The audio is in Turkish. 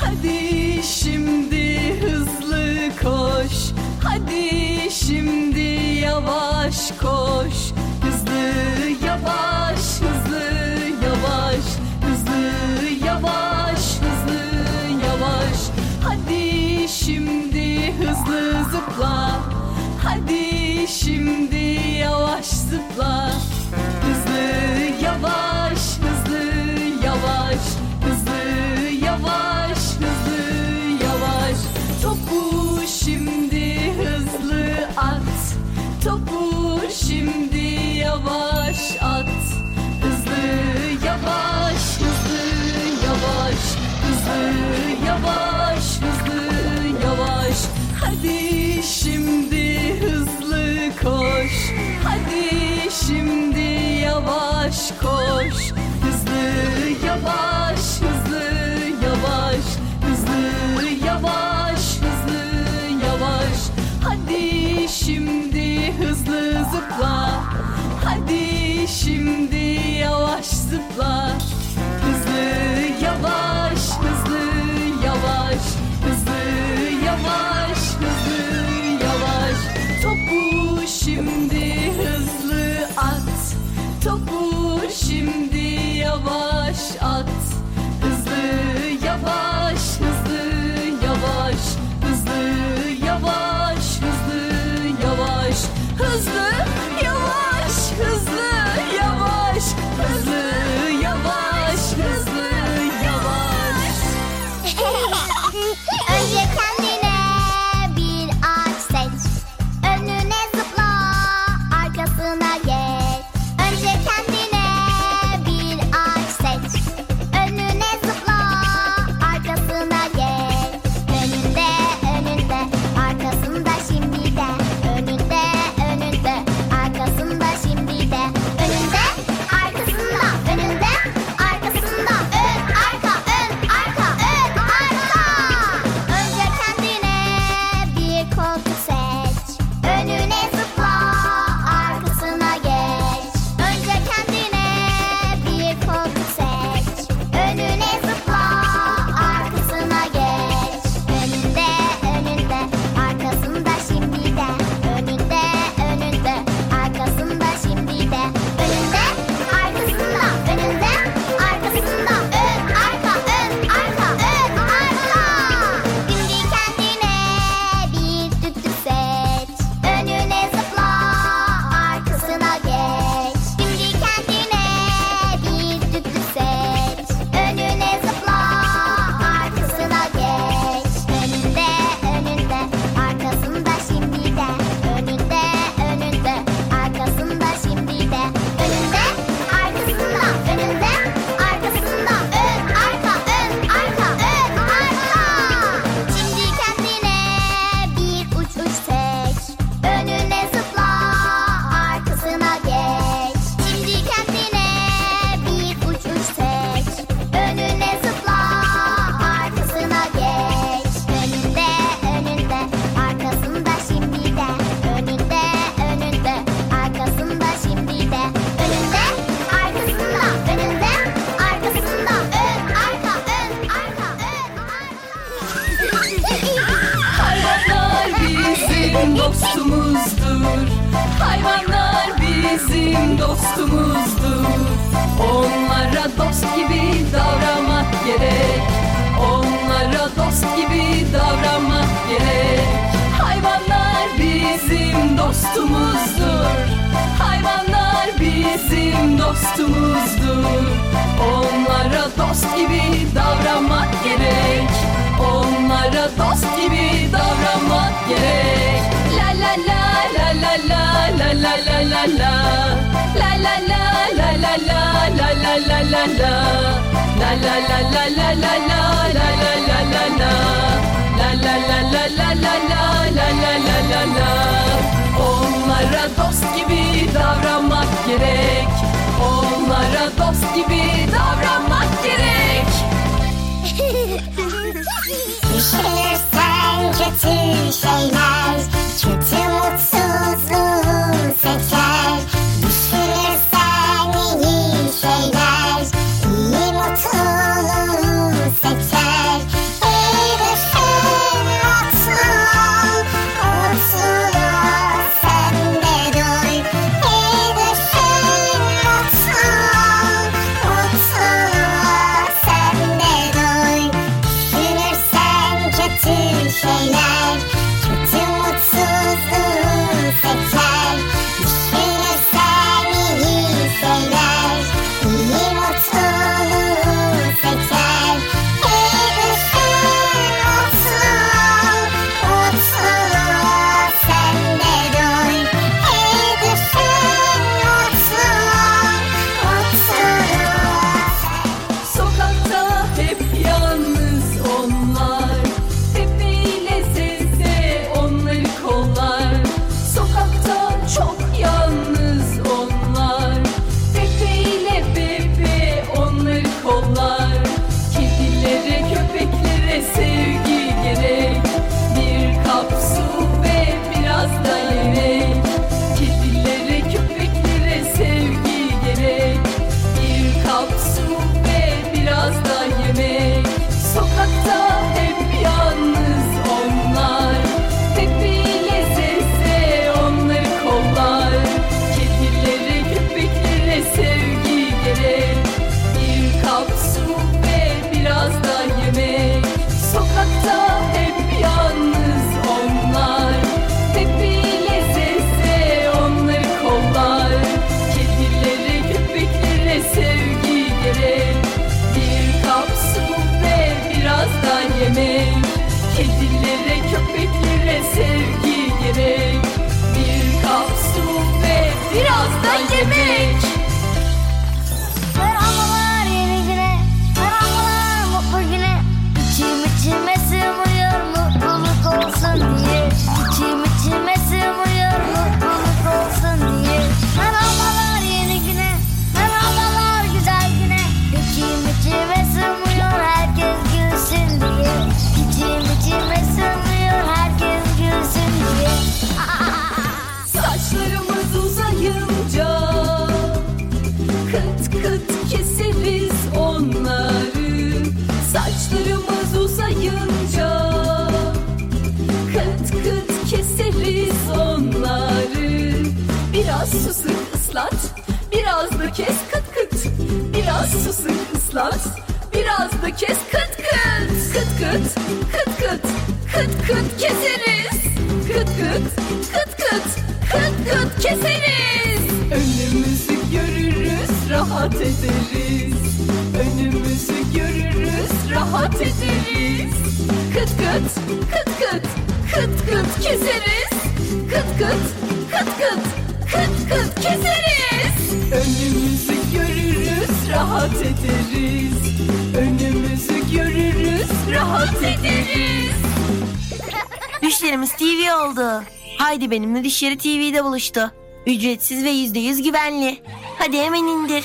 Hadi şimdi hızlı koş. Hadi şimdi yavaş koş. Hızlı yavaş, hızlı yavaş, hızlı yavaş, hızlı yavaş. Hadi şimdi hızlı zıpla. Hadi şimdi yavaş zıpla. yavaş koş Hızlı yavaş hızlı yavaş. Hızlı yavaş hızlı yavaş. Hadi şimdi hızlı zıpla. Hadi şimdi yavaş zıpla. bizim dostumuzdu Onlara dost gibi davranmak gerek. Onlara dost gibi davranmak gerek. Hayvanlar bizim dostumuzdur. Hayvanlar bizim dostumuzdur. Onlara dost gibi davranmak gerek. Onlara dost gibi davranmak gerek. La la la la la la la la la la. La la la la la la la la la la la La la la la la la la la la la la La la la la la la la la la la la la Onlara dost gibi davranmak gerek Onlara dost gibi davranmak gerek Bir şeyler sen kötü şeyler bütün loud. Saçlarımız uzayınca Kıt kıt keseriz onları. Biraz su sık ıslat. Biraz da kes kıt kıt. Biraz su sık ıslat. Biraz da kes kıt kıt. Kıt kıt kıt kıt. Kıt kıt keseriz. Kıt kıt kıt kıt. Kıt kıt keseriz rahat ederiz. Önümüzü görürüz rahat ederiz. Kıt kıt kıt kıt Kıt kıt keseriz. Kıt kıt kıt kıt Kıt kıt keseriz. Önümüzü görürüz rahat ederiz. Önümüzü görürüz rahat ederiz. Düşlerimiz TV oldu. Haydi benimle Düşleri TV'de buluştu. Ücretsiz ve %100 güvenli. Hadi hemen indir.